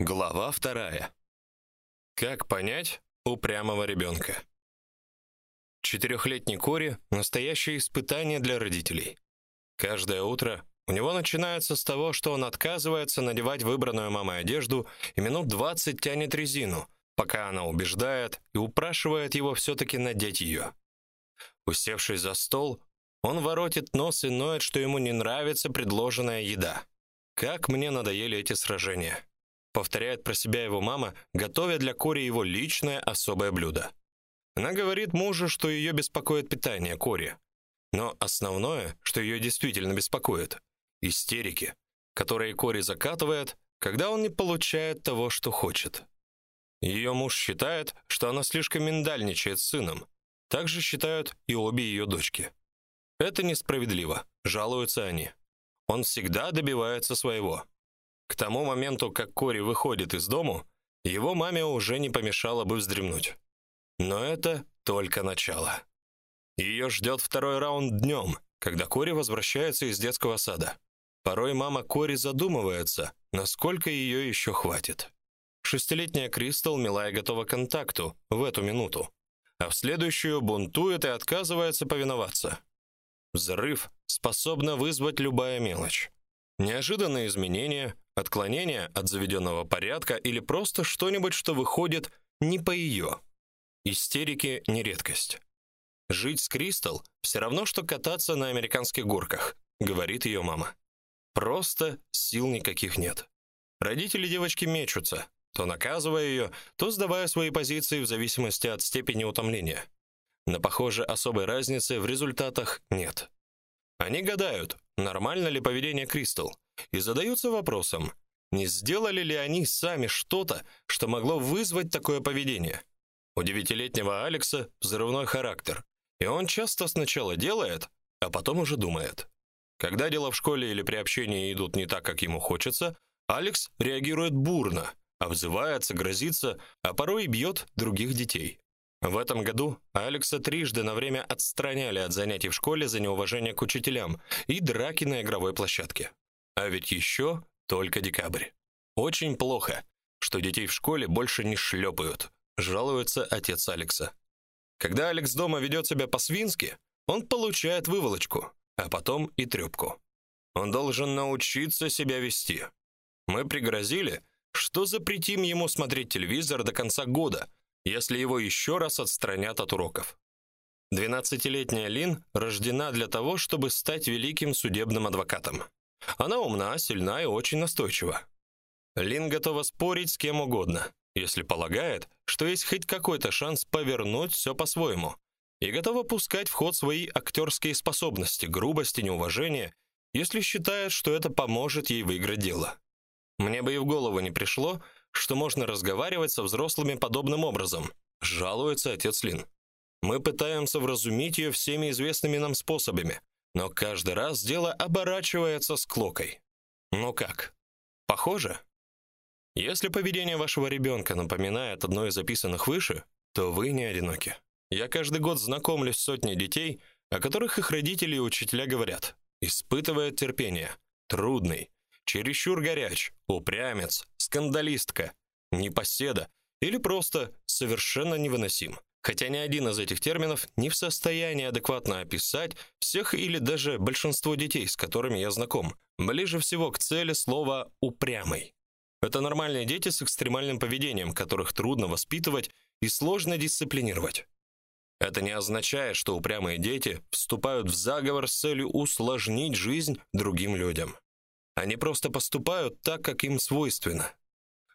Глава вторая. Как понять упрямого ребенка? Четырехлетний Кори настоящее испытание для родителей. Каждое утро у него начинается с того, что он отказывается надевать выбранную мамой одежду и минут 20 тянет резину, пока она убеждает и упрашивает его все таки надеть ее. Усевшись за стол, он воротит нос и ноет, что ему не нравится предложенная еда. Как мне надоели эти сражения повторяет про себя его мама, готовя для Кори его личное особое блюдо. Она говорит мужу, что ее беспокоит питание Кори. Но основное, что ее действительно беспокоит истерики, которые Кори закатывает, когда он не получает того, что хочет. Ее муж считает, что она слишком миндальничает с сыном. Так же считают и обе ее дочки. Это несправедливо, жалуются они. Он всегда добивается своего. К тому моменту, как Кори выходит из дому, его маме уже не помешало бы вздремнуть. Но это только начало. Ее ждет второй раунд днем, когда Кори возвращается из детского сада. Порой мама Кори задумывается, насколько ее еще хватит. Шестилетняя Кристал милая готова к контакту в эту минуту, а в следующую бунтует и отказывается повиноваться. Взрыв способна вызвать любая мелочь. Неожиданные изменения, отклонение от заведенного порядка или просто что-нибудь, что выходит не по ее. Истерики не редкость. Жить с Кристал все равно что кататься на американских горках, говорит ее мама. Просто сил никаких нет. Родители девочки мечутся, то наказывая ее, то сдавая свои позиции в зависимости от степени утомления. Но похоже, особой разницы в результатах нет. Они гадают, нормально ли поведение Кристал, и задаются вопросом: не сделали ли они сами что-то, что могло вызвать такое поведение? У девятилетнего Алекса взрывной характер, и он часто сначала делает, а потом уже думает. Когда дела в школе или при общении идут не так, как ему хочется, Алекс реагирует бурно, обзывается, грозится, а порой и бьет других детей. В этом году Алекса трижды на время отстраняли от занятий в школе за неуважение к учителям и драки на игровой площадке. А ведь еще только декабрь. Очень плохо, что детей в школе больше не шлепают, жалуется отец Алекса. Когда Алекс дома ведет себя по-свински, он получает выволочку, а потом и трёпку. Он должен научиться себя вести. Мы пригрозили, что запретим ему смотреть телевизор до конца года, если его еще раз отстранят от уроков. Двенадцатилетняя Лин рождена для того, чтобы стать великим судебным адвокатом. Она умна, сильна и очень настойчива. Лин готова спорить с кем угодно, если полагает, что есть хоть какой-то шанс повернуть все по-своему, и готова пускать в ход свои актерские способности, грубость и неуважение, если считает, что это поможет ей выиграть дело. Мне бы и в голову не пришло, что можно разговаривать со взрослыми подобным образом, жалуется отец Лин. Мы пытаемся вразумить ее всеми известными нам способами, но каждый раз дело оборачивается склокой. Ну как? Похоже? Если поведение вашего ребенка напоминает одно из записанных выше, то вы не одиноки. Я каждый год знакомлюсь с сотней детей, о которых их родители и учителя говорят: испытывает терпение, трудный, чересчур горяч, упрямец, скандалистка, непоседа или просто совершенно невыносим хотя ни один из этих терминов не в состоянии адекватно описать всех или даже большинство детей, с которыми я знаком. Ближе всего к цели слово упрямый. Это нормальные дети с экстремальным поведением, которых трудно воспитывать и сложно дисциплинировать. Это не означает, что упрямые дети вступают в заговор с целью усложнить жизнь другим людям. Они просто поступают так, как им свойственно.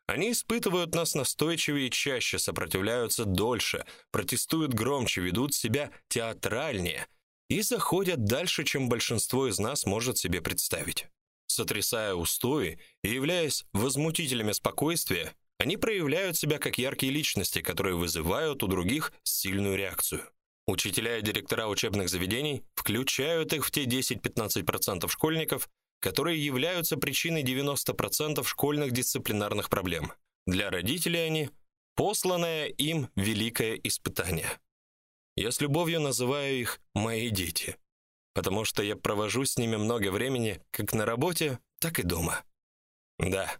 Они испытывают нас настойчивее и чаще, сопротивляются дольше, протестуют громче, ведут себя театральнее и заходят дальше, чем большинство из нас может себе представить. Сотрясая устои и являясь возмутителями спокойствия, они проявляют себя как яркие личности, которые вызывают у других сильную реакцию. Учителя и директора учебных заведений включают их в те 10-15% школьников, которые являются причиной 90% школьных дисциплинарных проблем. Для родителей они посланное им великое испытание. Я с любовью называю их мои дети, потому что я провожу с ними много времени как на работе, так и дома. Да.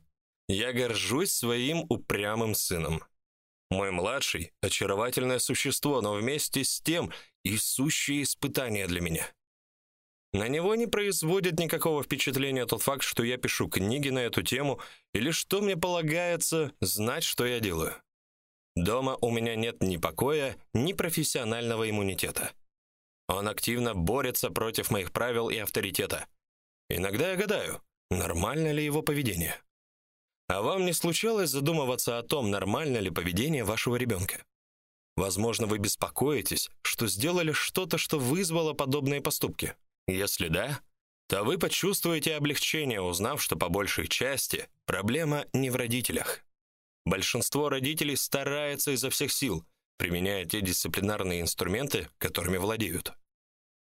Я горжусь своим упрямым сыном. Мой младший очаровательное существо, но вместе с тем и сущее испытание для меня. На него не производит никакого впечатления тот факт, что я пишу книги на эту тему или что мне полагается знать, что я делаю. Дома у меня нет ни покоя, ни профессионального иммунитета. Он активно борется против моих правил и авторитета. Иногда я гадаю, нормально ли его поведение. А вам не случалось задумываться о том, нормально ли поведение вашего ребенка? Возможно, вы беспокоитесь, что сделали что-то, что вызвало подобные поступки. Если да, то вы почувствуете облегчение, узнав, что по большей части проблема не в родителях. Большинство родителей старается изо всех сил, применяя те дисциплинарные инструменты, которыми владеют.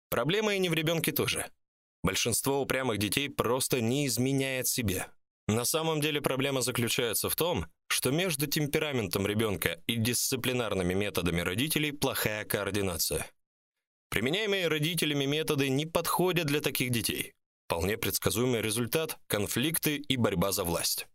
Проблема и не в ребенке тоже. Большинство упрямых детей просто не изменяет себе. На самом деле проблема заключается в том, что между темпераментом ребенка и дисциплинарными методами родителей плохая координация. Применяемые родителями методы не подходят для таких детей. Вполне предсказуемый результат конфликты и борьба за власть.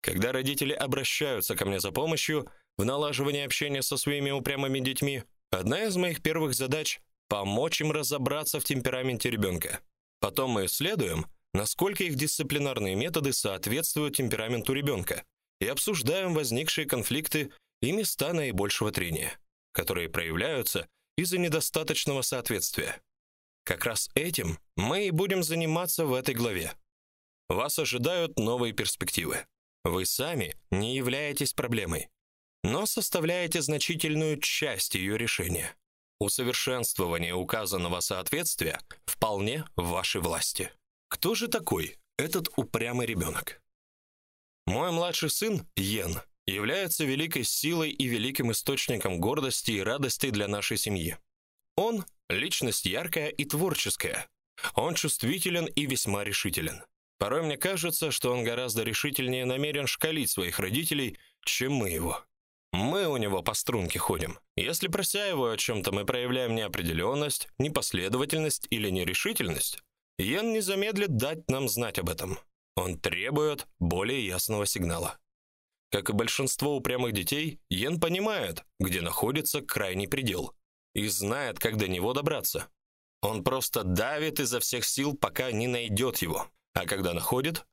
Когда родители обращаются ко мне за помощью в налаживании общения со своими упрямыми детьми, одна из моих первых задач помочь им разобраться в темпераменте ребенка. Потом мы исследуем, насколько их дисциплинарные методы соответствуют темпераменту ребенка, и обсуждаем возникшие конфликты и места наибольшего трения, которые проявляются из-за недостаточного соответствия. Как раз этим мы и будем заниматься в этой главе. Вас ожидают новые перспективы. Вы сами не являетесь проблемой, но составляете значительную часть ее решения. Усовершенствование указанного соответствия вполне в вашей власти. Кто же такой этот упрямый ребенок? Мой младший сын, Йен, является великой силой и великим источником гордости и радости для нашей семьи. Он личность яркая и творческая. Он чувствителен и весьма решителен. Порой мне кажется, что он гораздо решительнее намерен шкалить своих родителей, чем мы его. Мы у него по струнке ходим. Если прося его о чем то мы проявляем неопределенность, непоследовательность или нерешительность, Йен не замедлит дать нам знать об этом. Он требует более ясного сигнала. Как и большинство упрямых детей, Йен понимает, где находится крайний предел, и знает, как до него добраться. Он просто давит изо всех сил, пока не найдет его. А когда находит,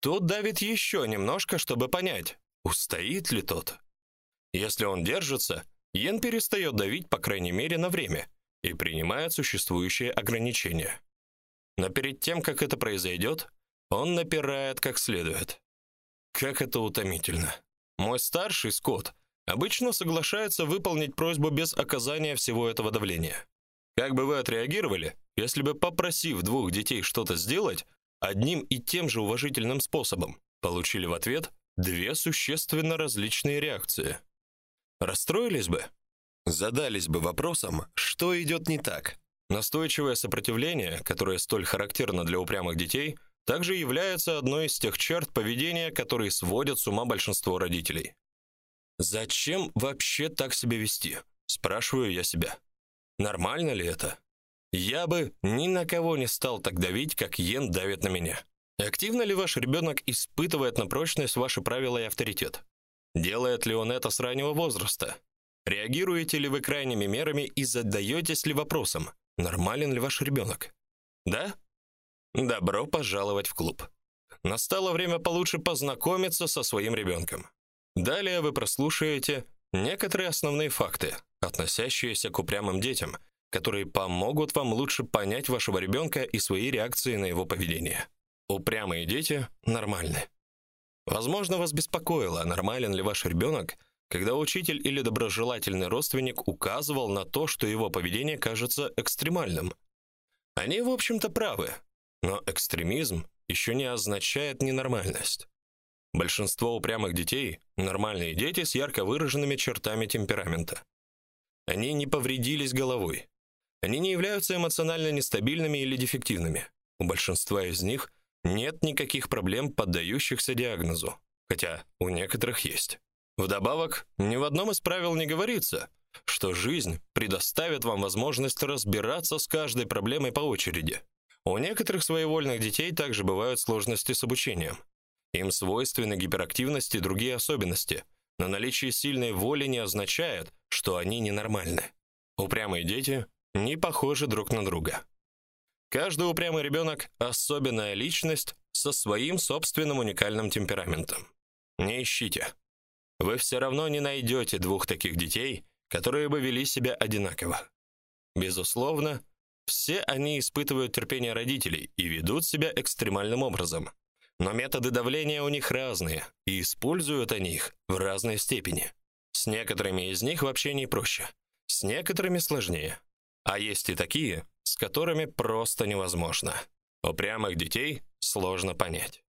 то давит еще немножко, чтобы понять, устоит ли тот. Если он держится, Йен перестает давить, по крайней мере, на время и принимает существующие ограничения. Но перед тем, как это произойдет, он напирает как следует. Как это утомительно. Мой старший Скотт обычно соглашается выполнить просьбу без оказания всего этого давления. Как бы вы отреагировали, если бы попросив двух детей что-то сделать одним и тем же уважительным способом, получили в ответ две существенно различные реакции? Расстроились бы? Задались бы вопросом, что идет не так? Настойчивое сопротивление, которое столь характерно для упрямых детей, также является одной из тех черт поведения, которые сводят с ума большинство родителей. Зачем вообще так себя вести? спрашиваю я себя. Нормально ли это? Я бы ни на кого не стал так давить, как Йен давит на меня. Активно ли ваш ребенок испытывает на прочность ваши правила и авторитет? Делает ли он это с раннего возраста? Реагируете ли вы крайними мерами и задаетесь ли вопросом: Нормален ли ваш ребенок? Да? Добро пожаловать в клуб. Настало время получше познакомиться со своим ребенком. Далее вы прослушаете некоторые основные факты, относящиеся к упрямым детям, которые помогут вам лучше понять вашего ребенка и свои реакции на его поведение. Упрямые дети нормальны. Возможно, вас беспокоило, нормален ли ваш ребенок, когда учитель или доброжелательный родственник указывал на то, что его поведение кажется экстремальным. Они, в общем-то, правы, но экстремизм еще не означает ненормальность. Большинство упрямых детей нормальные дети с ярко выраженными чертами темперамента. Они не повредились головой. Они не являются эмоционально нестабильными или дефективными. У большинства из них нет никаких проблем, поддающихся диагнозу, хотя у некоторых есть. Вдобавок, ни в одном из правил не говорится, что жизнь предоставит вам возможность разбираться с каждой проблемой по очереди. У некоторых своевольных детей также бывают сложности с обучением. Им свойственны гиперактивность и другие особенности, но наличие сильной воли не означает, что они ненормальны. Упрямые дети не похожи друг на друга. Каждый упрямый ребенок — особенная личность со своим собственным уникальным темпераментом. Не ищите. Вы все равно не найдете двух таких детей, которые бы вели себя одинаково. Безусловно, все они испытывают терпение родителей и ведут себя экстремальным образом. Но методы давления у них разные, и используют они их в разной степени. С некоторыми из них вообще не проще, с некоторыми сложнее. А есть и такие, с которыми просто невозможно. Упрямых детей сложно понять.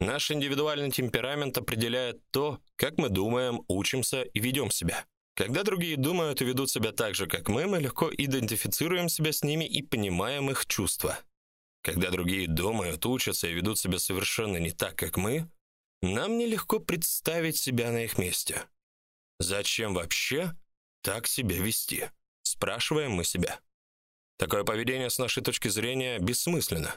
Наш индивидуальный темперамент определяет то, как мы думаем, учимся и ведем себя. Когда другие думают и ведут себя так же, как мы, мы легко идентифицируем себя с ними и понимаем их чувства. Когда другие думают, учатся и ведут себя совершенно не так, как мы, нам нелегко представить себя на их месте. Зачем вообще так себя вести? спрашиваем мы себя. Такое поведение с нашей точки зрения бессмысленно.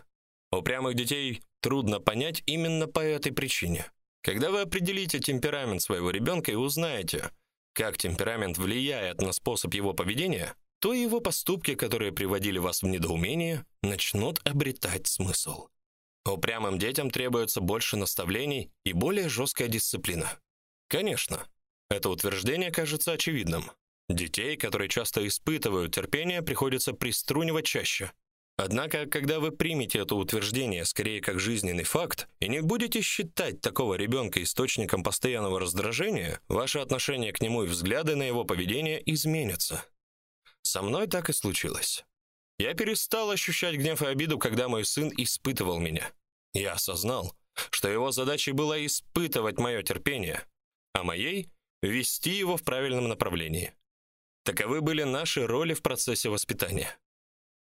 Упрямых детей трудно понять именно по этой причине. Когда вы определите темперамент своего ребенка и узнаете, как темперамент влияет на способ его поведения, то его поступки, которые приводили вас в недоумение, начнут обретать смысл. Упрямым детям требуется больше наставлений и более жесткая дисциплина. Конечно, это утверждение кажется очевидным. Детей, которые часто испытывают терпение, приходится приструнивать чаще. Однако, когда вы примете это утверждение скорее как жизненный факт и не будете считать такого ребенка источником постоянного раздражения, ваше отношение к нему и взгляды на его поведение изменятся. Со мной так и случилось. Я перестал ощущать гнев и обиду, когда мой сын испытывал меня. Я осознал, что его задачей было испытывать мое терпение, а моей вести его в правильном направлении. Таковы были наши роли в процессе воспитания.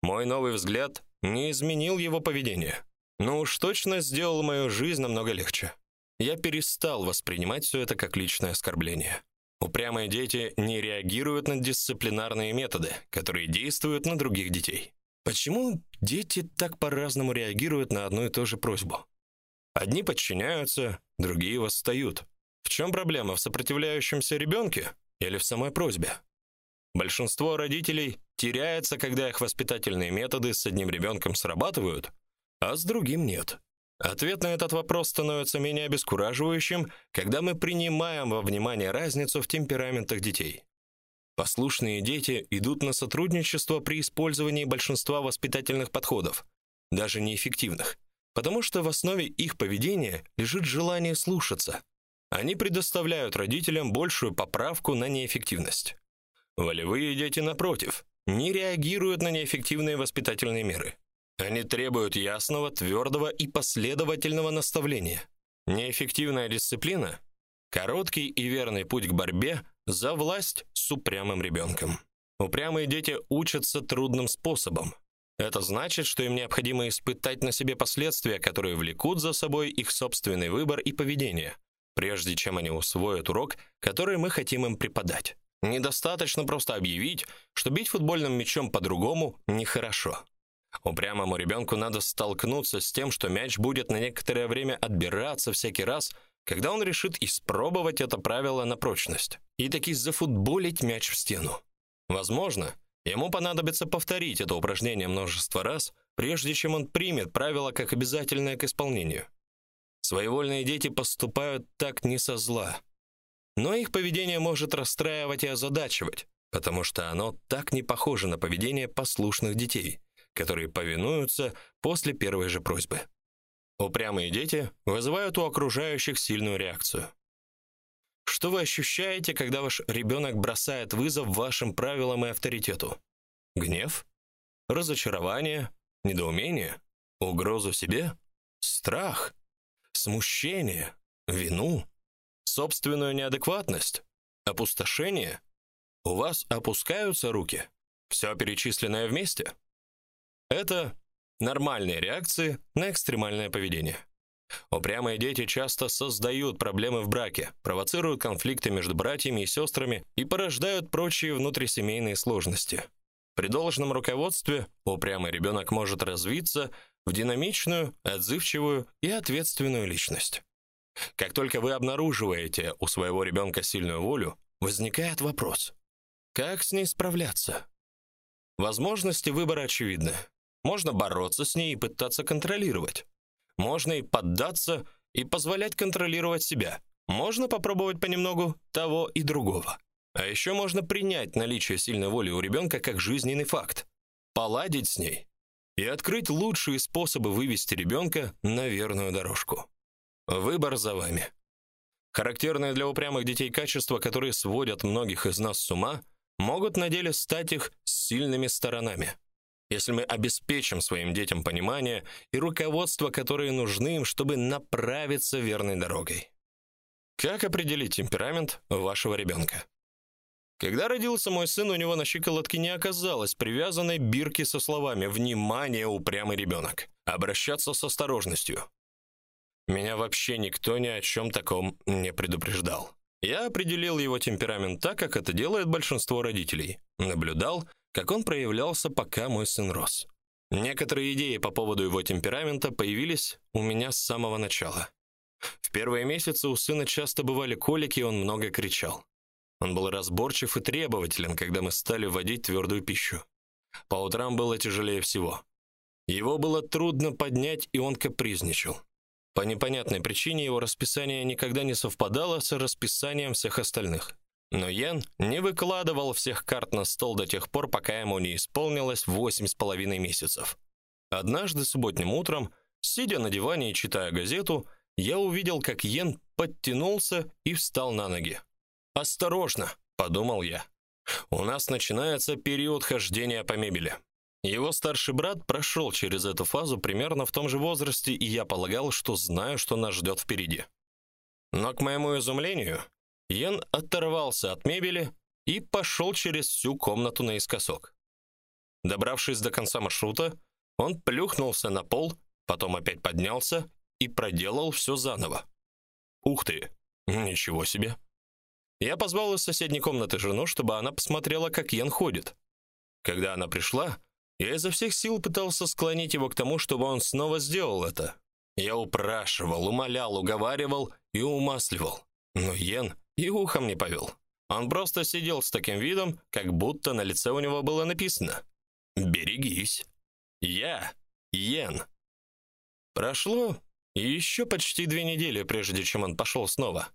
Мой новый взгляд не изменил его поведение, но уж точно сделал мою жизнь намного легче. Я перестал воспринимать все это как личное оскорбление. Упрямые дети не реагируют на дисциплинарные методы, которые действуют на других детей. Почему дети так по-разному реагируют на одну и ту же просьбу? Одни подчиняются, другие восстают. В чем проблема в сопротивляющемся ребенке или в самой просьбе? Большинство родителей теряется, когда их воспитательные методы с одним ребенком срабатывают, а с другим нет. Ответ на этот вопрос становится менее обескураживающим, когда мы принимаем во внимание разницу в темпераментах детей. Послушные дети идут на сотрудничество при использовании большинства воспитательных подходов, даже неэффективных, потому что в основе их поведения лежит желание слушаться. Они предоставляют родителям большую поправку на неэффективность. Волевые дети напротив не реагируют на неэффективные воспитательные меры. Они требуют ясного, твердого и последовательного наставления. Неэффективная дисциплина короткий и верный путь к борьбе за власть с упрямым ребенком. Упрямые дети учатся трудным способом. Это значит, что им необходимо испытать на себе последствия, которые влекут за собой их собственный выбор и поведение, прежде чем они усвоят урок, который мы хотим им преподать. Недостаточно просто объявить, что бить футбольным мячом по-другому нехорошо. Упрямому ребенку надо столкнуться с тем, что мяч будет на некоторое время отбираться всякий раз, когда он решит испробовать это правило на прочность и таки зафутболить мяч в стену. Возможно, ему понадобится повторить это упражнение множество раз, прежде чем он примет правило как обязательное к исполнению. Своевольные дети поступают так не со зла, но их поведение может расстраивать и озадачивать, потому что оно так не похоже на поведение послушных детей, которые повинуются после первой же просьбы. Упрямые дети вызывают у окружающих сильную реакцию. Что вы ощущаете, когда ваш ребенок бросает вызов вашим правилам и авторитету? Гнев? Разочарование? Недоумение? Угрозу себе? Страх? Смущение? Вину? Собственную неадекватность, опустошение, у вас опускаются руки. Все перечисленное вместе. Это нормальные реакции на экстремальное поведение. Упрямые дети часто создают проблемы в браке, провоцируют конфликты между братьями и сестрами и порождают прочие внутрисемейные сложности. При должном руководстве упрямый ребенок может развиться в динамичную, отзывчивую и ответственную личность. Как только вы обнаруживаете у своего ребенка сильную волю, возникает вопрос: как с ней справляться? Возможности выбора очевидны. Можно бороться с ней и пытаться контролировать. Можно и поддаться и позволять контролировать себя. Можно попробовать понемногу того и другого. А еще можно принять наличие сильной воли у ребенка как жизненный факт, поладить с ней и открыть лучшие способы вывести ребенка на верную дорожку. Выбор за вами. Характерные для упрямых детей качества, которые сводят многих из нас с ума, могут на деле стать их сильными сторонами. Если мы обеспечим своим детям понимание и руководство, которые нужны им, чтобы направиться верной дорогой. Как определить темперамент вашего ребенка? Когда родился мой сын, у него на щиколотке не оказалось привязанной бирки со словами: "Внимание, упрямый ребенок! Обращаться с осторожностью". Меня вообще никто ни о чем таком не предупреждал. Я определил его темперамент так, как это делает большинство родителей. Наблюдал, как он проявлялся, пока мой сын рос. Некоторые идеи по поводу его темперамента появились у меня с самого начала. В первые месяцы у сына часто бывали колики, и он много кричал. Он был разборчив и требователен, когда мы стали вводить твердую пищу. По утрам было тяжелее всего. Его было трудно поднять, и он капризничал. По непонятной причине его расписание никогда не совпадало с расписанием всех остальных. Но Ян не выкладывал всех карт на стол до тех пор, пока ему не исполнилось восемь с половиной месяцев. Однажды субботним утром, сидя на диване и читая газету, я увидел, как Йен подтянулся и встал на ноги. Осторожно, подумал я. У нас начинается период хождения по мебели. Его старший брат прошел через эту фазу примерно в том же возрасте, и я полагал, что знаю, что нас ждет впереди. Но к моему изумлению, Йен оторвался от мебели и пошел через всю комнату наискосок. Добравшись до конца маршрута, он плюхнулся на пол, потом опять поднялся и проделал все заново. Ух ты, ничего себе. Я позвал из соседней комнаты жену, чтобы она посмотрела, как Ян ходит. Когда она пришла, я изо всех сил пытался склонить его к тому, чтобы он снова сделал это. Я упрашивал, умолял, уговаривал и умасливал. Но Йен и ухом не повел. Он просто сидел с таким видом, как будто на лице у него было написано: "Берегись". Я Йен. Прошло еще почти две недели, прежде чем он пошел снова.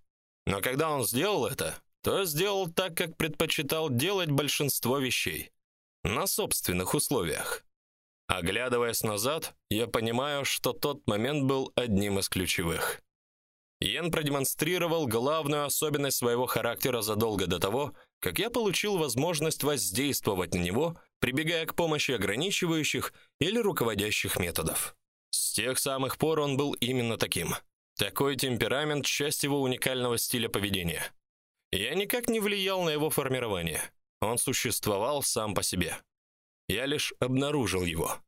Но когда он сделал это, то сделал так, как предпочитал делать большинство вещей на собственных условиях. Оглядываясь назад, я понимаю, что тот момент был одним из ключевых. Йен продемонстрировал главную особенность своего характера задолго до того, как я получил возможность воздействовать на него, прибегая к помощи ограничивающих или руководящих методов. С тех самых пор он был именно таким. Такой темперамент часть его уникального стиля поведения. Я никак не влиял на его формирование. Он существовал сам по себе. Я лишь обнаружил его.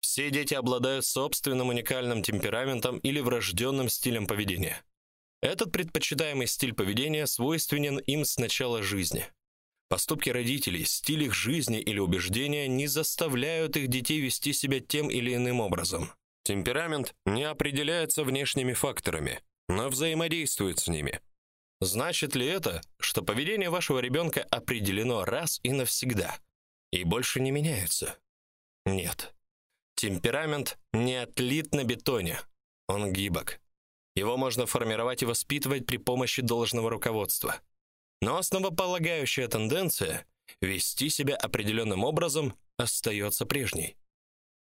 Все дети обладают собственным уникальным темпераментом или врожденным стилем поведения. Этот предпочитаемый стиль поведения свойственен им с начала жизни. Поступки родителей, стиль их жизни или убеждения не заставляют их детей вести себя тем или иным образом. Темперамент не определяется внешними факторами, но взаимодействует с ними. Значит ли это, что поведение вашего ребенка определено раз и навсегда и больше не меняется? Нет. Темперамент не отлит на бетоне. Он гибок. Его можно формировать и воспитывать при помощи должного руководства. Но основополагающая тенденция вести себя определенным образом остается прежней.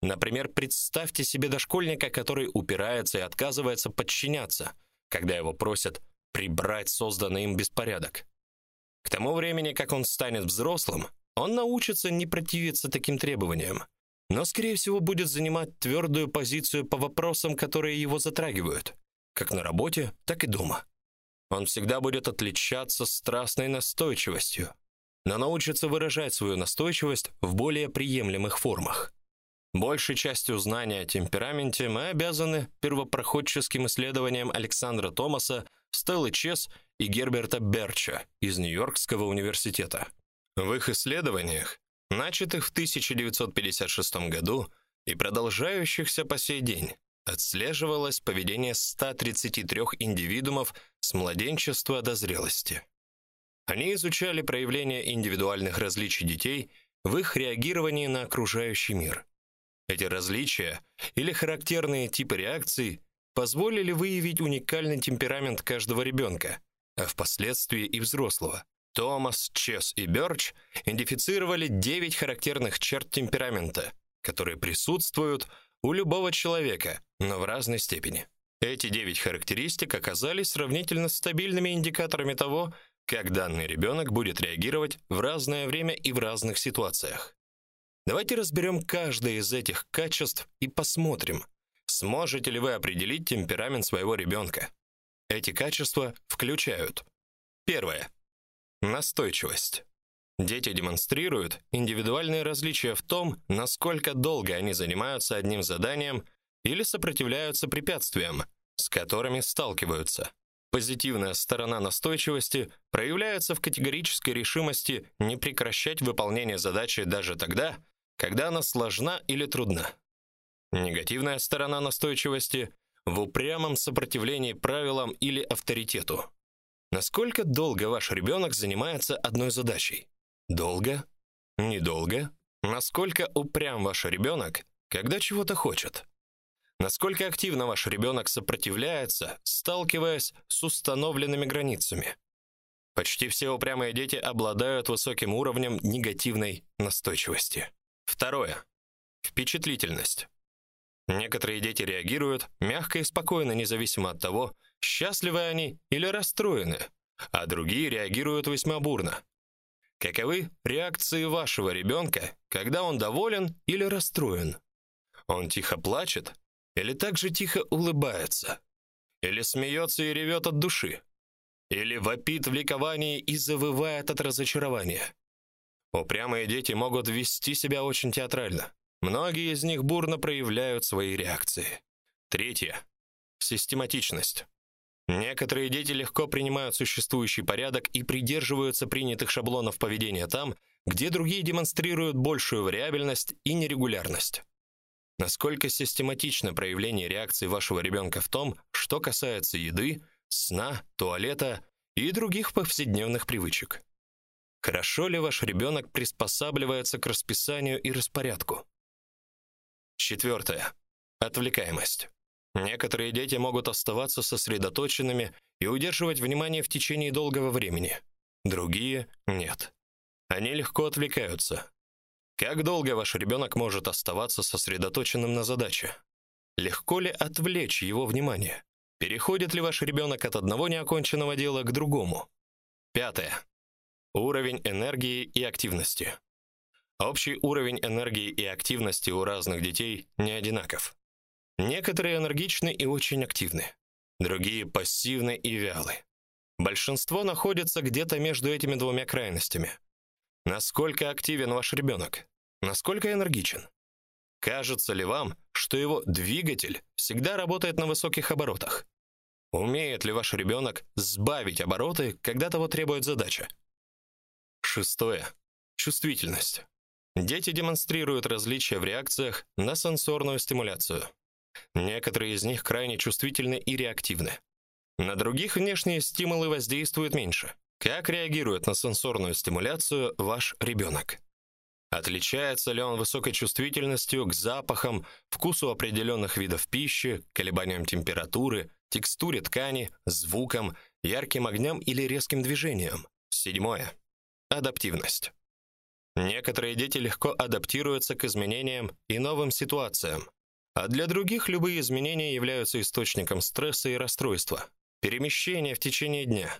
Например, представьте себе дошкольника, который упирается и отказывается подчиняться, когда его просят прибрать созданный им беспорядок. К тому времени, как он станет взрослым, он научится не противиться таким требованиям, но скорее всего будет занимать твердую позицию по вопросам, которые его затрагивают, как на работе, так и дома. Он всегда будет отличаться страстной настойчивостью, но научится выражать свою настойчивость в более приемлемых формах. Большей частью знания о темпераменте мы обязаны первопроходческим исследованиям Александра Томаса, Стеллы Чес и Герберта Берча из Нью-Йоркского университета. В их исследованиях, начатых в 1956 году и продолжающихся по сей день, отслеживалось поведение 133 индивидуумов с младенчества до зрелости. Они изучали проявления индивидуальных различий детей в их реагировании на окружающий мир. Эти различия или характерные типы реакций позволили выявить уникальный темперамент каждого ребенка, а впоследствии и взрослого. Томас, Чес и Бёрч идентифицировали 9 характерных черт темперамента, которые присутствуют у любого человека, но в разной степени. Эти 9 характеристик оказались сравнительно стабильными индикаторами того, как данный ребенок будет реагировать в разное время и в разных ситуациях. Давайте разберем каждое из этих качеств и посмотрим, сможете ли вы определить темперамент своего ребенка. Эти качества включают: первое настойчивость. Дети демонстрируют индивидуальные различия в том, насколько долго они занимаются одним заданием или сопротивляются препятствиям, с которыми сталкиваются. Позитивная сторона настойчивости проявляется в категорической решимости не прекращать выполнение задачи даже тогда, когда она сложна или трудна. Негативная сторона настойчивости в упрямом сопротивлении правилам или авторитету. Насколько долго ваш ребенок занимается одной задачей? Долго? Недолго? Насколько упрям ваш ребенок, когда чего-то хочет? Насколько активно ваш ребенок сопротивляется, сталкиваясь с установленными границами? Почти все упрямые дети обладают высоким уровнем негативной настойчивости. Второе. Впечатлительность. Некоторые дети реагируют мягко и спокойно, независимо от того, счастливы они или расстроены, а другие реагируют весьма бурно. Каковы реакции вашего ребенка, когда он доволен или расстроен? Он тихо плачет или также тихо улыбается? Или смеется и ревет от души? Или вопит в ликовании и завывает от разочарования? Упрямые дети могут вести себя очень театрально. Многие из них бурно проявляют свои реакции. Третье систематичность. Некоторые дети легко принимают существующий порядок и придерживаются принятых шаблонов поведения там, где другие демонстрируют большую вариабельность и нерегулярность. Насколько систематично проявление реакции вашего ребенка в том, что касается еды, сна, туалета и других повседневных привычек. Хорошо ли ваш ребенок приспосабливается к расписанию и распорядку? Четвертое. Отвлекаемость. Некоторые дети могут оставаться сосредоточенными и удерживать внимание в течение долгого времени. Другие нет. Они легко отвлекаются. Как долго ваш ребенок может оставаться сосредоточенным на задаче? Легко ли отвлечь его внимание? Переходит ли ваш ребенок от одного неоконченного дела к другому? Пятое. Уровень энергии и активности. Общий уровень энергии и активности у разных детей не одинаков. Некоторые энергичны и очень активны, другие пассивны и вялы. Большинство находится где-то между этими двумя крайностями. Насколько активен ваш ребенок? Насколько энергичен? Кажется ли вам, что его двигатель всегда работает на высоких оборотах? Умеет ли ваш ребенок сбавить обороты, когда того требует задача? Шестое. Чувствительность. Дети демонстрируют различия в реакциях на сенсорную стимуляцию. Некоторые из них крайне чувствительны и реактивны. На других внешние стимулы воздействуют меньше. Как реагирует на сенсорную стимуляцию ваш ребенок? Отличается ли он высокой чувствительностью к запахам, вкусу определенных видов пищи, колебаниям температуры, текстуре ткани, звукам, ярким огням или резким движениям? Седьмое. Адаптивность. Некоторые дети легко адаптируются к изменениям и новым ситуациям, а для других любые изменения являются источником стресса и расстройства. Перемещения в течение дня,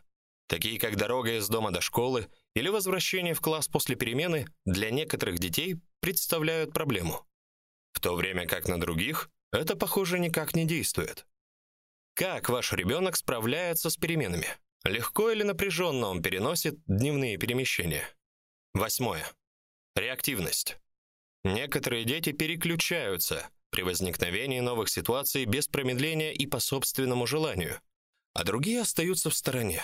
такие как дорога из дома до школы или возвращение в класс после перемены, для некоторых детей представляют проблему, в то время как на других это, похоже, никак не действует. Как ваш ребенок справляется с переменами? Легко или напряженно он переносит дневные перемещения? Восьмое. Реактивность. Некоторые дети переключаются при возникновении новых ситуаций без промедления и по собственному желанию, а другие остаются в стороне.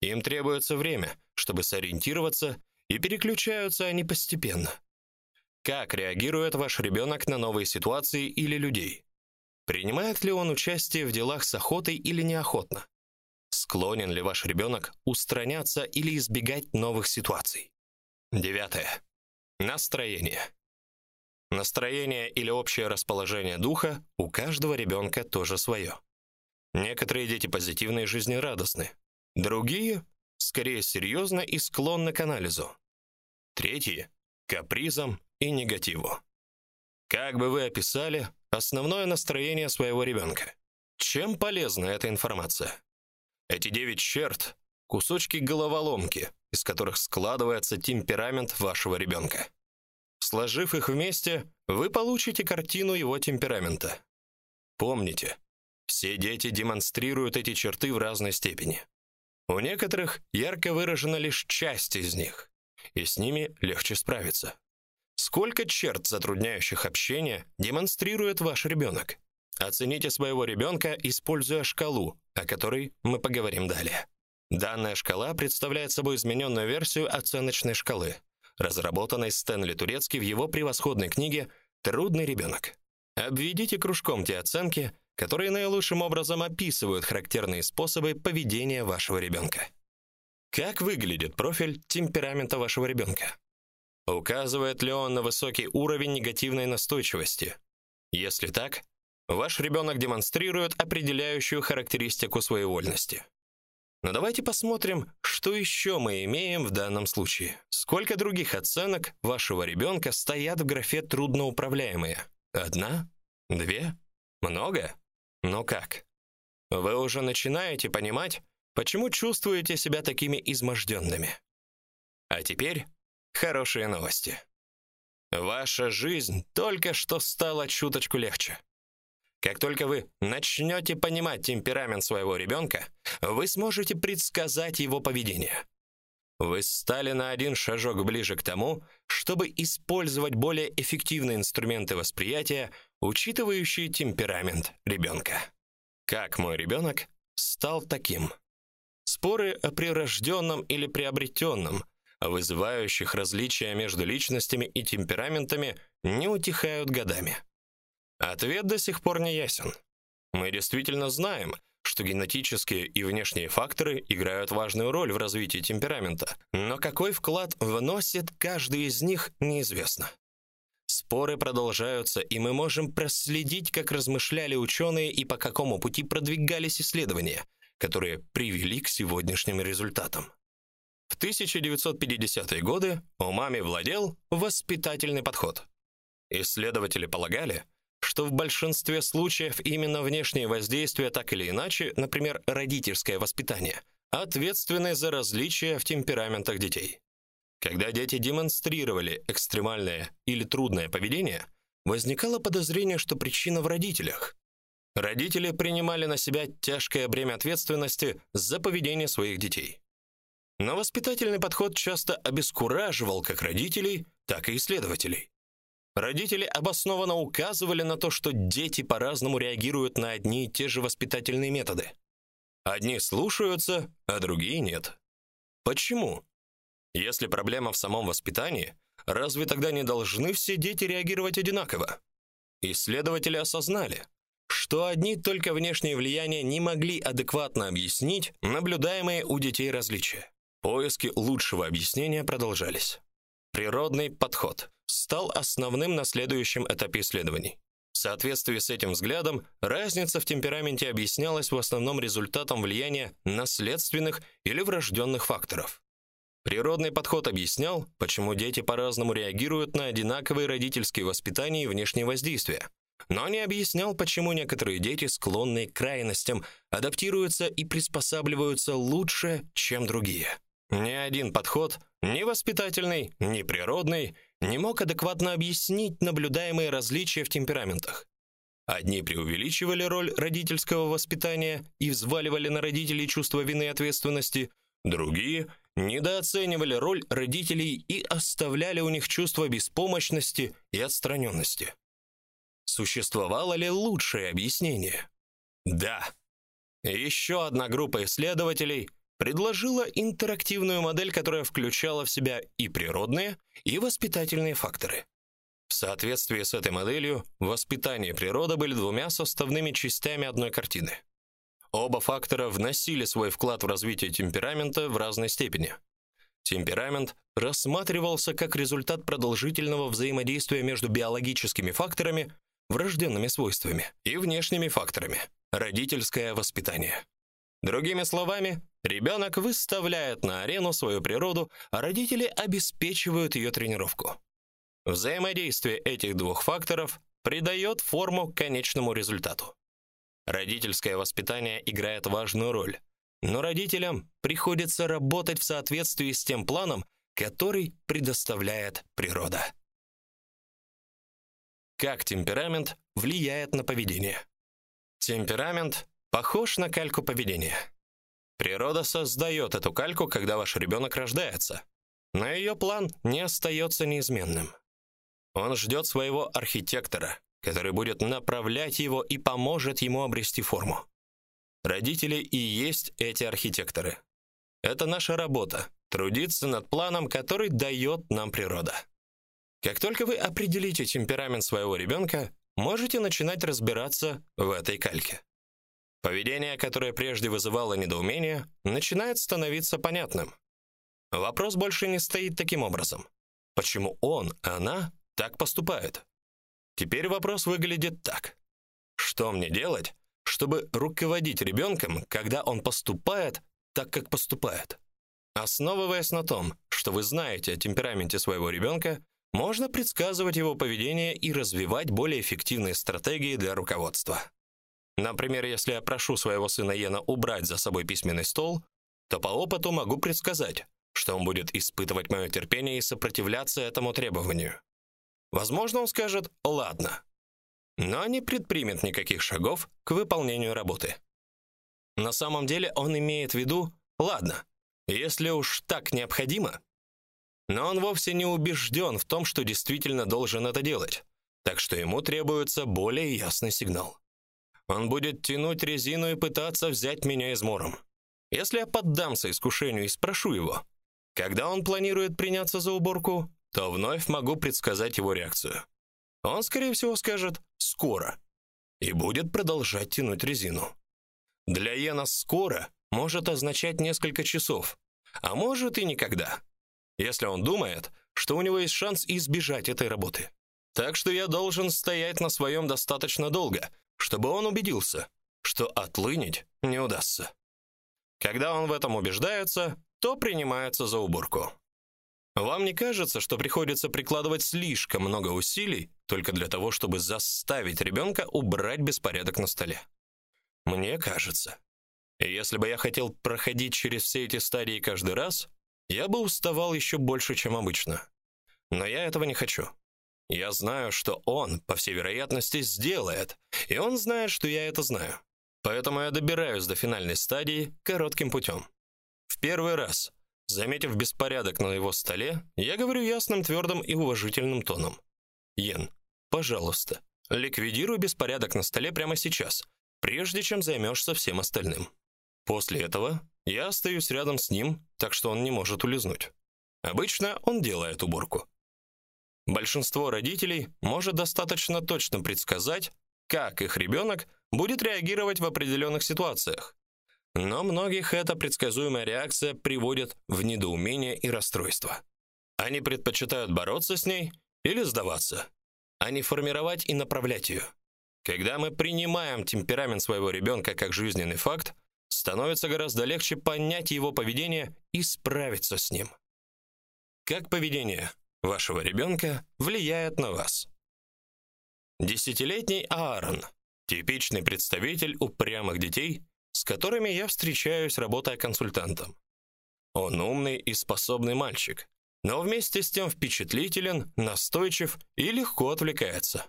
Им требуется время, чтобы сориентироваться, и переключаются они постепенно. Как реагирует ваш ребенок на новые ситуации или людей? Принимает ли он участие в делах с охотой или неохотно? Склонен ли ваш ребенок устраняться или избегать новых ситуаций? Девятое. Настроение. Настроение или общее расположение духа у каждого ребенка тоже свое. Некоторые дети позитивны и жизнерадостны, другие скорее серьезно и склонны к анализу. Третьи капризам и негативу. Как бы вы описали основное настроение своего ребенка? Чем полезна эта информация? Эти девять черт кусочки головоломки, из которых складывается темперамент вашего ребенка. Сложив их вместе, вы получите картину его темперамента. Помните, все дети демонстрируют эти черты в разной степени. У некоторых ярко выражена лишь часть из них, и с ними легче справиться. Сколько черт, затрудняющих общение, демонстрирует ваш ребенок? Оцените своего ребенка, используя шкалу, о которой мы поговорим далее. Данная шкала представляет собой измененную версию оценочной шкалы, разработанной Стэнли Турецкий в его превосходной книге Трудный ребенок». Обведите кружком те оценки, которые наилучшим образом описывают характерные способы поведения вашего ребенка. Как выглядит профиль темперамента вашего ребенка? Указывает ли он на высокий уровень негативной настойчивости? Если так, ваш ребенок демонстрирует определяющую характеристику своевольности. Но давайте посмотрим, что еще мы имеем в данном случае. Сколько других оценок вашего ребенка стоят в графе трудноуправляемые? Одна? Две? Много? Но как? Вы уже начинаете понимать, почему чувствуете себя такими изможденными. А теперь хорошие новости. Ваша жизнь только что стала чуточку легче. Как только вы начнете понимать темперамент своего ребенка, вы сможете предсказать его поведение. Вы стали на один шажок ближе к тому, чтобы использовать более эффективные инструменты восприятия, учитывающие темперамент ребенка. Как мой ребенок стал таким? Споры о прирожденном или приобретенном, вызывающих различия между личностями и темпераментами, не утихают годами. Ответ до сих пор не ясен. Мы действительно знаем, что генетические и внешние факторы играют важную роль в развитии темперамента, но какой вклад вносит каждый из них, неизвестно. Споры продолжаются, и мы можем проследить, как размышляли ученые и по какому пути продвигались исследования, которые привели к сегодняшним результатам. В 1950-е годы умами владел воспитательный подход. Исследователи полагали, что в большинстве случаев именно внешние воздействия так или иначе, например, родительское воспитание, ответственны за различия в темпераментах детей. Когда дети демонстрировали экстремальное или трудное поведение, возникало подозрение, что причина в родителях. Родители принимали на себя тяжкое бремя ответственности за поведение своих детей. Но воспитательный подход часто обескураживал как родителей, так и исследователей. Родители обоснованно указывали на то, что дети по-разному реагируют на одни и те же воспитательные методы. Одни слушаются, а другие нет. Почему? Если проблема в самом воспитании, разве тогда не должны все дети реагировать одинаково? Исследователи осознали, что одни только внешние влияния не могли адекватно объяснить наблюдаемые у детей различия. Поиски лучшего объяснения продолжались. Природный подход стал основным на следующем этапе исследований. В соответствии с этим взглядом, разница в темпераменте объяснялась в основном результатом влияния наследственных или врожденных факторов. Природный подход объяснял, почему дети по-разному реагируют на одинаковые родительские воспитания и внешние воздействия, но не объяснял, почему некоторые дети, склонные к крайностям, адаптируются и приспосабливаются лучше, чем другие. Ни один подход, ни воспитательный, ни природный, не мог адекватно объяснить наблюдаемые различия в темпераментах. Одни преувеличивали роль родительского воспитания и взваливали на родителей чувство вины и ответственности, другие недооценивали роль родителей и оставляли у них чувство беспомощности и отстраненности. Существовало ли лучшее объяснение? Да. Еще одна группа исследователей предложила интерактивную модель, которая включала в себя и природные, и воспитательные факторы. В соответствии с этой моделью, воспитание и природа были двумя составными частями одной картины. Оба фактора вносили свой вклад в развитие темперамента в разной степени. Темперамент рассматривался как результат продолжительного взаимодействия между биологическими факторами, врожденными свойствами, и внешними факторами, родительское воспитание. Другими словами, ребенок выставляет на арену свою природу, а родители обеспечивают ее тренировку. Взаимодействие этих двух факторов придает форму конечному результату. Родительское воспитание играет важную роль, но родителям приходится работать в соответствии с тем планом, который предоставляет природа. Как темперамент влияет на поведение? Темперамент похож на кальку поведения. Природа создает эту кальку, когда ваш ребенок рождается. Но ее план не остается неизменным. Он ждет своего архитектора, который будет направлять его и поможет ему обрести форму. Родители и есть эти архитекторы. Это наша работа трудиться над планом, который дает нам природа. Как только вы определите темперамент своего ребенка, можете начинать разбираться в этой кальке. Поведение, которое прежде вызывало недоумение, начинает становиться понятным. Вопрос больше не стоит таким образом. Почему он, она так поступают? Теперь вопрос выглядит так: что мне делать, чтобы руководить ребенком, когда он поступает так, как поступает? Основываясь на том, что вы знаете о темпераменте своего ребенка, можно предсказывать его поведение и развивать более эффективные стратегии для руководства. Например, если я прошу своего сына Йена убрать за собой письменный стол, то по опыту могу предсказать, что он будет испытывать мое терпение и сопротивляться этому требованию. Возможно, он скажет: "Ладно", но не предпримет никаких шагов к выполнению работы. На самом деле он имеет в виду: "Ладно, если уж так необходимо". Но он вовсе не убежден в том, что действительно должен это делать. Так что ему требуется более ясный сигнал. Он будет тянуть резину и пытаться взять меня измором. Если я поддамся искушению и спрошу его, когда он планирует приняться за уборку, то вновь могу предсказать его реакцию. Он, скорее всего, скажет «скоро» и будет продолжать тянуть резину. Для Йена «скоро» может означать несколько часов, а может и никогда, если он думает, что у него есть шанс избежать этой работы. Так что я должен стоять на своем достаточно долго, чтобы он убедился, что отлынить не удастся. Когда он в этом убеждается, то принимается за уборку. Вам не кажется, что приходится прикладывать слишком много усилий только для того, чтобы заставить ребенка убрать беспорядок на столе? Мне кажется. Если бы я хотел проходить через все эти стадии каждый раз, я бы уставал еще больше, чем обычно. Но я этого не хочу. Я знаю, что он, по всей вероятности, сделает, и он знает, что я это знаю. Поэтому я добираюсь до финальной стадии коротким путем. В первый раз Заметив беспорядок на его столе, я говорю ясным, твердым и уважительным тоном: "Йен, пожалуйста, ликвидируй беспорядок на столе прямо сейчас, прежде чем займешься всем остальным". После этого я остаюсь рядом с ним, так что он не может улизнуть. Обычно он делает уборку. Большинство родителей может достаточно точно предсказать, как их ребенок будет реагировать в определенных ситуациях. Но многих эта предсказуемая реакция приводит в недоумение и расстройство. Они предпочитают бороться с ней или сдаваться, а не формировать и направлять ее. Когда мы принимаем темперамент своего ребенка как жизненный факт, становится гораздо легче понять его поведение и справиться с ним. Как поведение вашего ребенка влияет на вас? Десятилетний Аарон типичный представитель упрямых детей, с которыми я встречаюсь, работая консультантом. Он умный и способный мальчик, но вместе с тем впечатлителен, настойчив и легко отвлекается.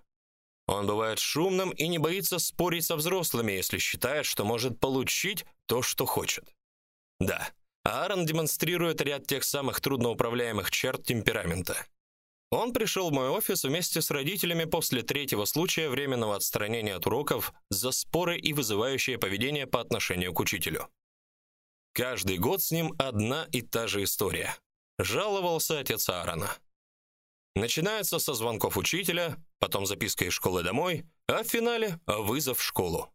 Он бывает шумным и не боится спорить со взрослыми, если считает, что может получить то, что хочет. Да, Аарон демонстрирует ряд тех самых трудноуправляемых черт темперамента. Он пришел в мой офис вместе с родителями после третьего случая временного отстранения от уроков за споры и вызывающее поведение по отношению к учителю. Каждый год с ним одна и та же история. Жаловался отец Аарона. начинается со звонков учителя, потом записка из школы домой, а в финале вызов в школу.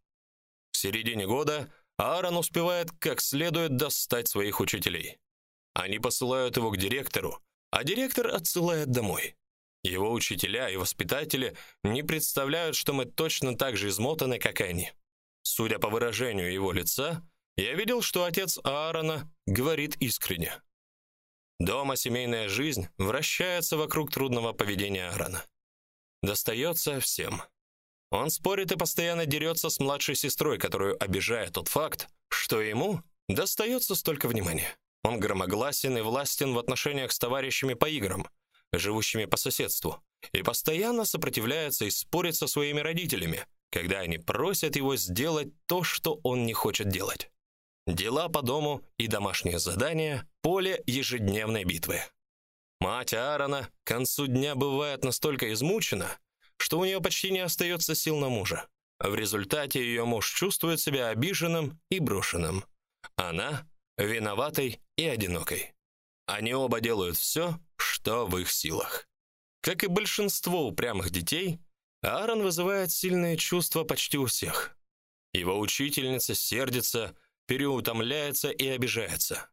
К середине года Аарон успевает как следует достать своих учителей. Они посылают его к директору, а директор отсылает домой. Его учителя и воспитатели не представляют, что мы точно так же измотаны, как они. Судя по выражению его лица, я видел, что отец Аарона говорит искренне. Дома семейная жизнь вращается вокруг трудного поведения Аарона. Достается всем. Он спорит и постоянно дерется с младшей сестрой, которую обижает тот факт, что ему достается столько внимания. Он громогласен и властен в отношениях с товарищами по играм, живущими по соседству, и постоянно сопротивляется и спорит со своими родителями, когда они просят его сделать то, что он не хочет делать. Дела по дому и домашние задания поле ежедневной битвы. Мать Аарона к концу дня бывает настолько измучена, что у нее почти не остается сил на мужа. В результате ее муж чувствует себя обиженным и брошенным. Она виноватой и одинокой. Они оба делают все, что в их силах. Как и большинство упрямых детей, Аарон вызывает сильные чувства почти у всех. Его учительница сердится, переутомляется и обижается.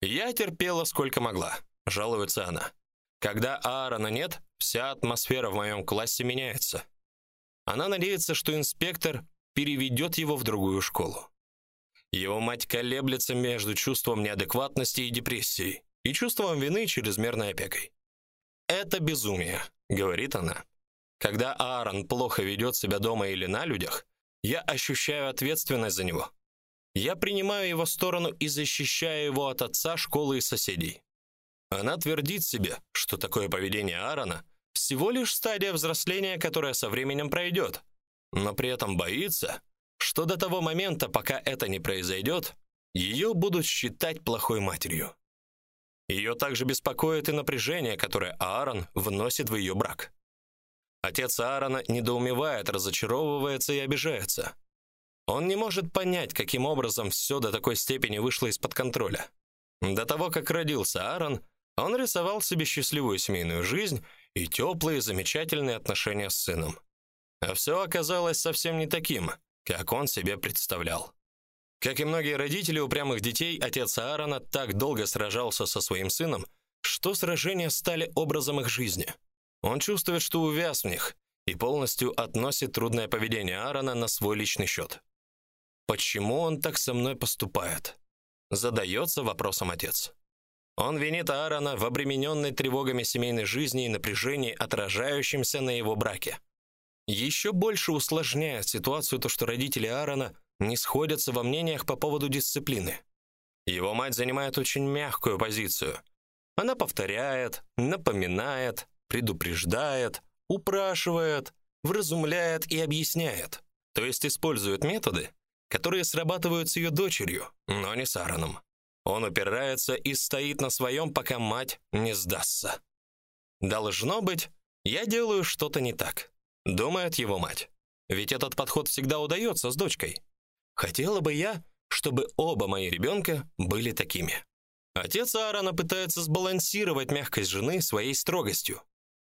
Я терпела сколько могла, жалуется она. Когда Аарона нет, вся атмосфера в моем классе меняется. Она надеется, что инспектор переведет его в другую школу. Его мать колеблется между чувством неадекватности и депрессией и чувством вины чрезмерной опекой. Это безумие, говорит она. Когда Аарон плохо ведет себя дома или на людях, я ощущаю ответственность за него. Я принимаю его сторону и защищаю его от отца, школы и соседей. Она твердит себе, что такое поведение Аарона всего лишь стадия взросления, которая со временем пройдет, но при этом боится, что до того момента, пока это не произойдет, ее будут считать плохой матерью. Ее также беспокоит и напряжение, которое Аарон вносит в ее брак. Отец Аарона недоумевает, разочаровывается и обижается. Он не может понять, каким образом все до такой степени вышло из-под контроля. До того, как родился Аарон, он рисовал себе счастливую семейную жизнь и теплые, замечательные отношения с сыном. А все оказалось совсем не таким, как он себе представлял. Как и многие родители упрямых детей, отец Аарона так долго сражался со своим сыном, что сражения стали образом их жизни. Он чувствует, что увяз в них и полностью относит трудное поведение Аарона на свой личный счет. Почему он так со мной поступает? Задается вопросом отец. Он винит Аарона в обремененной тревогами семейной жизни и напряжении, отражающемся на его браке. Еще больше усложняет ситуацию то, что родители Аарона не сходятся во мнениях по поводу дисциплины. Его мать занимает очень мягкую позицию. Она повторяет, напоминает, предупреждает, упрашивает, вразумляет и объясняет. То есть использует методы, которые срабатывают с ее дочерью, но не с Аароном. Он упирается и стоит на своем, пока мать не сдастся. Должно быть, я делаю что-то не так думает его мать. Ведь этот подход всегда удается с дочкой. Хотела бы я, чтобы оба мои ребенка были такими. Отец Аарона пытается сбалансировать мягкость жены своей строгостью.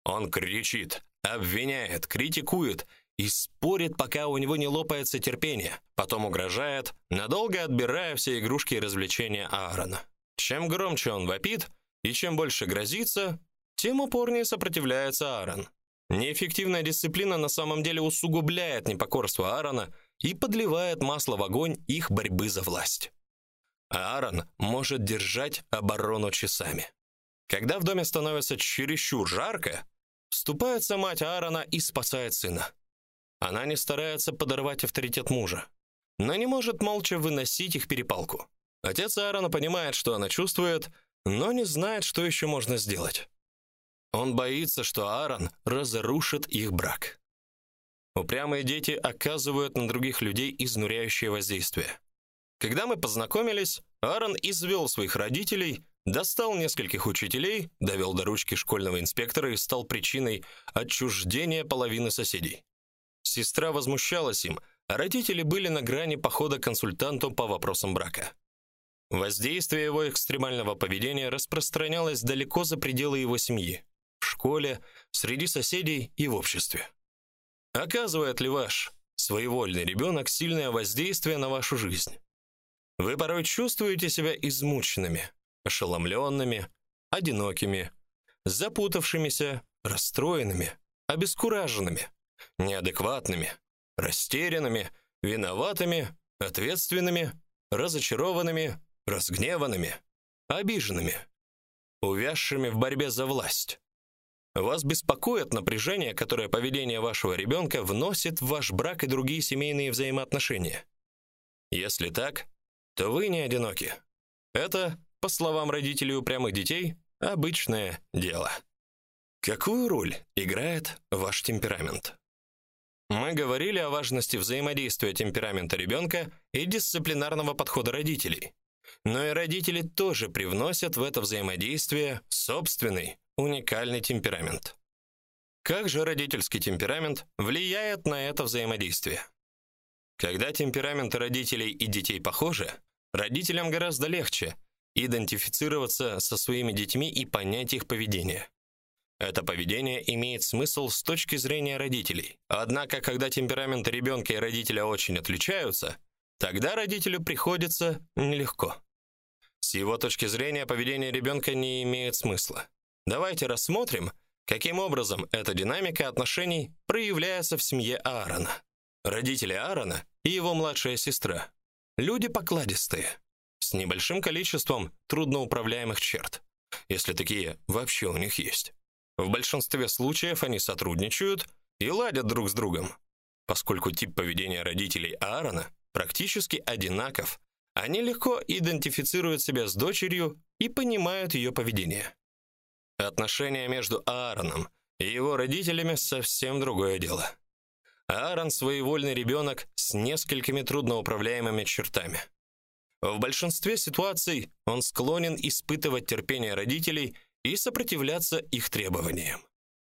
Он кричит, обвиняет, критикует и спорит, пока у него не лопается терпение, потом угрожает, надолго отбирая все игрушки и развлечения Аарона. Чем громче он вопит и чем больше грозится, тем упорнее сопротивляется Аарон. Неэффективная дисциплина на самом деле усугубляет непокорство Аарона и подливает масло в огонь их борьбы за власть. Аарон может держать оборону часами. Когда в доме становится чересчур жарко, вступается мать Аарона и спасает сына. Она не старается подорвать авторитет мужа, но не может молча выносить их перепалку. Отец Аарона понимает, что она чувствует, но не знает, что еще можно сделать. Он боится, что Аарон разрушит их брак. Упрямые дети оказывают на других людей изнуряющее воздействие. Когда мы познакомились, Аарон извел своих родителей, достал нескольких учителей, довел до ручки школьного инспектора и стал причиной отчуждения половины соседей. Сестра возмущалась им, а родители были на грани похода к консультанту по вопросам брака. Воздействие его экстремального поведения распространялось далеко за пределы его семьи. в школе, среди соседей и в обществе. Оказывает ли ваш своевольный ребенок сильное воздействие на вашу жизнь? Вы порой чувствуете себя измученными, ошеломленными, одинокими, запутавшимися, расстроенными, обескураженными, неадекватными, растерянными, виноватыми, ответственными, разочарованными, разгневанными, обиженными, увязшими в борьбе за власть. Вас беспокоит напряжение, которое поведение вашего ребенка вносит в ваш брак и другие семейные взаимоотношения. Если так, то вы не одиноки. Это, по словам родителей упрямых детей, обычное дело. Какую роль играет ваш темперамент? Мы говорили о важности взаимодействия темперамента ребенка и дисциплинарного подхода родителей. Но и родители тоже привносят в это взаимодействие собственный, уникальный темперамент. Как же родительский темперамент влияет на это взаимодействие? Когда темпераменты родителей и детей похожи, родителям гораздо легче идентифицироваться со своими детьми и понять их поведение. Это поведение имеет смысл с точки зрения родителей. Однако, когда темпераменты ребенка и родителя очень отличаются, тогда родителю приходится нелегко. С его точки зрения поведение ребенка не имеет смысла. Давайте рассмотрим, каким образом эта динамика отношений проявляется в семье Аарона. Родители Аарона и его младшая сестра люди покладистые, с небольшим количеством трудноуправляемых черт, если такие вообще у них есть. В большинстве случаев они сотрудничают и ладят друг с другом. Поскольку тип поведения родителей Аарона практически одинаков, они легко идентифицируют себя с дочерью и понимают ее поведение. Отношения между Аароном и его родителями совсем другое дело. Аарон своевольный ребенок с несколькими трудноуправляемыми чертами. В большинстве ситуаций он склонен испытывать терпение родителей и сопротивляться их требованиям.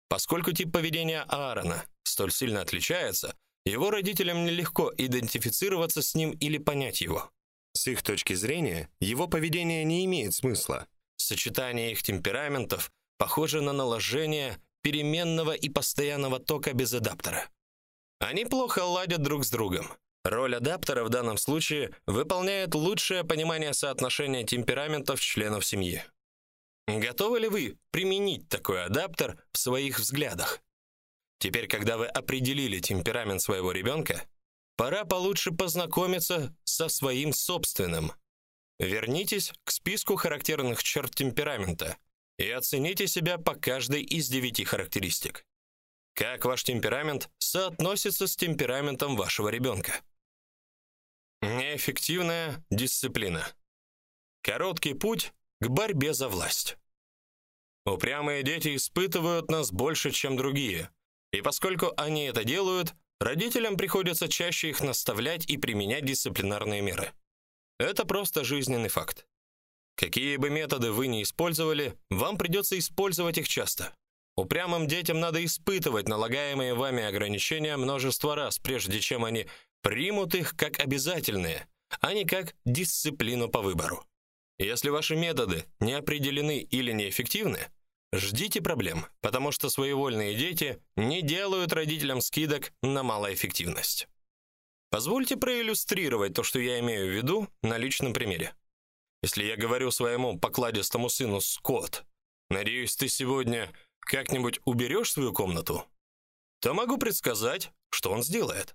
Поскольку тип поведения Аарона столь сильно отличается, его родителям нелегко идентифицироваться с ним или понять его. С их точки зрения, его поведение не имеет смысла. Сочетание их темпераментов похоже на наложение переменного и постоянного тока без адаптера. Они плохо ладят друг с другом. Роль адаптера в данном случае выполняет лучшее понимание соотношения темпераментов членов семьи. Готовы ли вы применить такой адаптер в своих взглядах? Теперь, когда вы определили темперамент своего ребенка, пора получше познакомиться со своим собственным. Вернитесь к списку характерных черт темперамента и оцените себя по каждой из девяти характеристик. Как ваш темперамент соотносится с темпераментом вашего ребенка? Неэффективная дисциплина. Короткий путь к борьбе за власть. Упрямые дети испытывают нас больше, чем другие. И поскольку они это делают, родителям приходится чаще их наставлять и применять дисциплинарные меры. Это просто жизненный факт. Какие бы методы вы ни использовали, вам придется использовать их часто. Упрямым детям надо испытывать налагаемые вами ограничения множество раз, прежде чем они примут их как обязательные, а не как дисциплину по выбору. Если ваши методы не определены или неэффективны, ждите проблем, потому что своевольные дети не делают родителям скидок на малоэффективность. Позвольте проиллюстрировать то, что я имею в виду, на личном примере. Если я говорю своему покладистому сыну Скотт, «Надеюсь, ты сегодня как-нибудь уберешь свою комнату», то могу предсказать, что он сделает.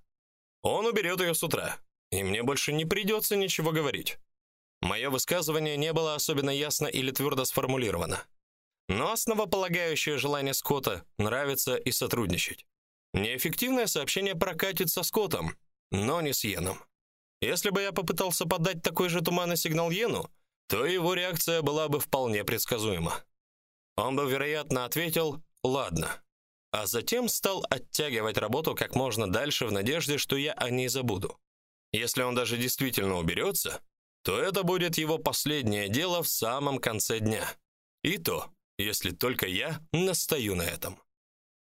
Он уберет ее с утра, и мне больше не придется ничего говорить. Мое высказывание не было особенно ясно или твердо сформулировано. Но основополагающее желание Скотта нравится и сотрудничать. Неэффективное сообщение прокатит со Скоттом, но не с Йеном. Если бы я попытался подать такой же туманный сигнал Йену, то его реакция была бы вполне предсказуема. Он бы, вероятно, ответил «Ладно», а затем стал оттягивать работу как можно дальше в надежде, что я о ней забуду. Если он даже действительно уберется, то это будет его последнее дело в самом конце дня. И то, если только я настаю на этом.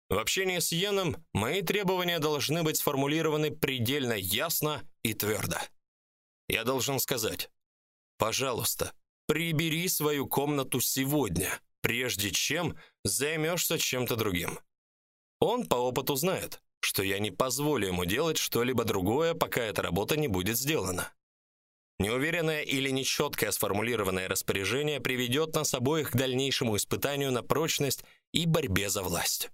В общении с Йеном мои требования должны быть сформулированы предельно ясно и твердо. Я должен сказать: "Пожалуйста, прибери свою комнату сегодня", прежде чем займешься чем-то другим. Он по опыту знает, что я не позволю ему делать что-либо другое, пока эта работа не будет сделана. Неуверенное или нечеткое сформулированное распоряжение приведет нас обоих к дальнейшему испытанию на прочность и борьбе за власть.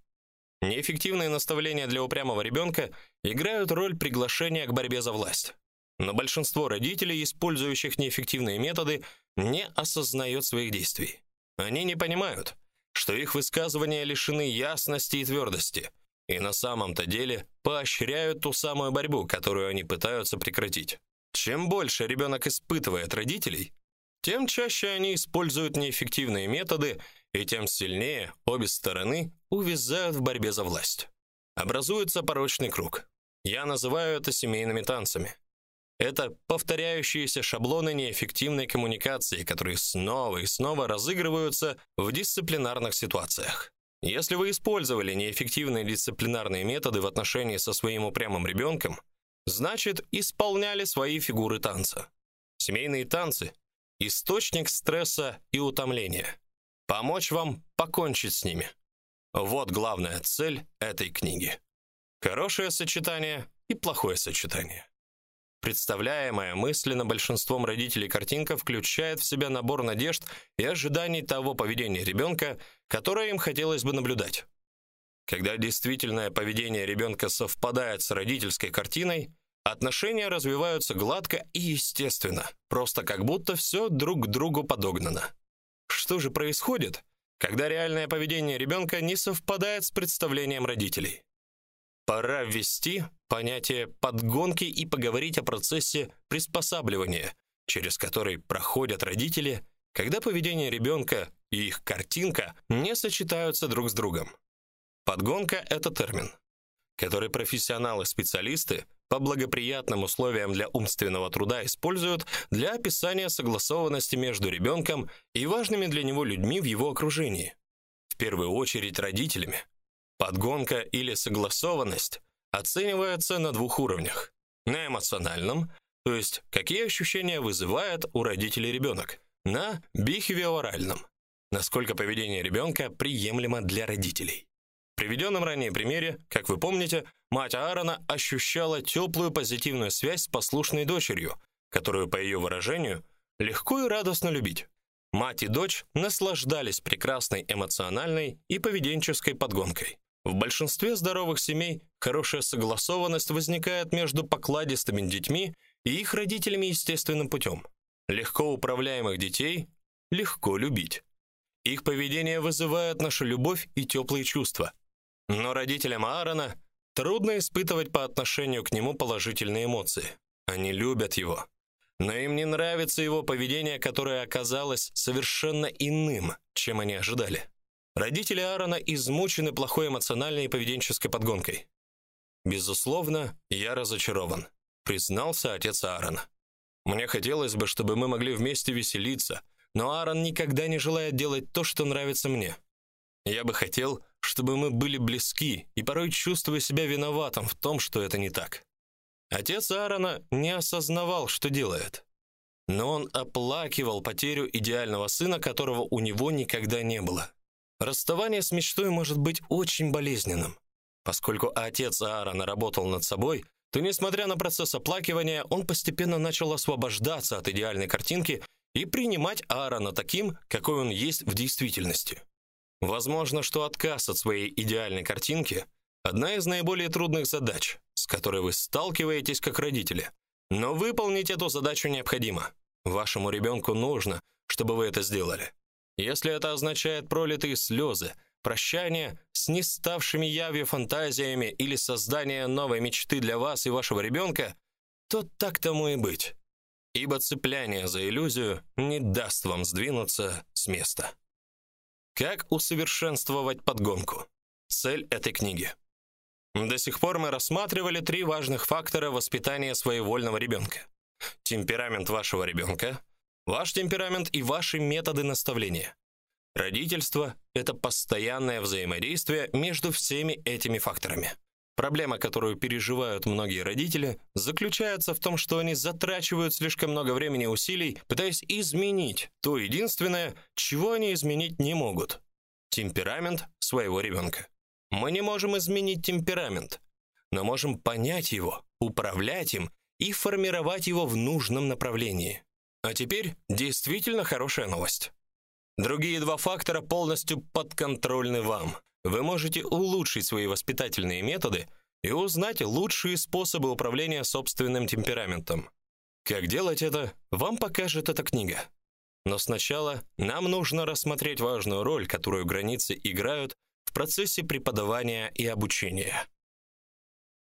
Неэффективные наставления для упрямого ребенка играют роль приглашения к борьбе за власть. Но большинство родителей, использующих неэффективные методы, не осознает своих действий. Они не понимают, что их высказывания лишены ясности и твердости, и на самом-то деле поощряют ту самую борьбу, которую они пытаются прекратить. Чем больше ребенок испытывает родителей, тем чаще они используют неэффективные методы, и тем сильнее обе стороны увязают в борьбе за власть. Образуется порочный круг. Я называю это семейными танцами. Это повторяющиеся шаблоны неэффективной коммуникации, которые снова и снова разыгрываются в дисциплинарных ситуациях. Если вы использовали неэффективные дисциплинарные методы в отношении со своим упрямым ребенком, значит, исполняли свои фигуры танца. Семейные танцы источник стресса и утомления. Помочь вам покончить с ними. Вот главная цель этой книги. Хорошее сочетание и плохое сочетание. Представляемая мысленно большинством родителей картинка включает в себя набор надежд и ожиданий того поведения ребенка, которое им хотелось бы наблюдать. Когда действительное поведение ребенка совпадает с родительской картиной, отношения развиваются гладко и естественно, просто как будто все друг к другу подогнано. Что же происходит, когда реальное поведение ребенка не совпадает с представлением родителей? Пора ввести понятие подгонки и поговорить о процессе приспосабливания, через который проходят родители, когда поведение ребенка и их картинка не сочетаются друг с другом. Подгонка это термин, который профессионалы-специалисты по благоприятным условиям для умственного труда используют для описания согласованности между ребенком и важными для него людьми в его окружении. В первую очередь родителями. Подгонка или согласованность оценивается на двух уровнях. На эмоциональном, то есть какие ощущения вызывает у родителей ребенок, на бихевиоральном, насколько поведение ребенка приемлемо для родителей. Приведенном ранее примере, как вы помните, мать Аарона ощущала теплую позитивную связь с послушной дочерью, которую, по ее выражению, легко и радостно любить. Мать и дочь наслаждались прекрасной эмоциональной и поведенческой подгонкой. В большинстве здоровых семей хорошая согласованность возникает между покладистыми детьми и их родителями естественным путем. Легко управляемых детей легко любить. Их поведение вызывает нашу любовь и теплые чувства. Но родителям Аарона трудно испытывать по отношению к нему положительные эмоции. Они любят его, но им не нравится его поведение, которое оказалось совершенно иным, чем они ожидали. Родители Аарона измучены плохой эмоциональной и поведенческой подгонкой. Безусловно, я разочарован, признался отец Аарона. Мне хотелось бы, чтобы мы могли вместе веселиться, но Аарон никогда не желает делать то, что нравится мне. Я бы хотел, чтобы мы были близки, и порой чувствую себя виноватым в том, что это не так. Отец Аарона не осознавал, что делает. Но он оплакивал потерю идеального сына, которого у него никогда не было. Расставание с мечтой может быть очень болезненным. Поскольку отец Аарона работал над собой, то несмотря на процесс оплакивания, он постепенно начал освобождаться от идеальной картинки и принимать Аарона таким, какой он есть в действительности. Возможно, что отказ от своей идеальной картинки одна из наиболее трудных задач, с которой вы сталкиваетесь как родители. Но выполнить эту задачу необходимо. Вашему ребенку нужно, чтобы вы это сделали. Если это означает пролитые слезы, прощание с неставшими явью фантазиями или создание новой мечты для вас и вашего ребенка, то так тому и быть. Ибо цепляние за иллюзию не даст вам сдвинуться с места. Как усовершенствовать подгонку? Цель этой книги. До сих пор мы рассматривали три важных фактора воспитания своевольного ребенка. Темперамент вашего ребенка, Ваш темперамент и ваши методы наставления. Родительство это постоянное взаимодействие между всеми этими факторами. Проблема, которую переживают многие родители, заключается в том, что они затрачивают слишком много времени и усилий, пытаясь изменить то единственное, чего они изменить не могут темперамент своего ребенка. Мы не можем изменить темперамент, но можем понять его, управлять им и формировать его в нужном направлении. А теперь действительно хорошая новость. Другие два фактора полностью подконтрольны вам. Вы можете улучшить свои воспитательные методы и узнать лучшие способы управления собственным темпераментом. Как делать это, вам покажет эта книга. Но сначала нам нужно рассмотреть важную роль, которую границы играют в процессе преподавания и обучения.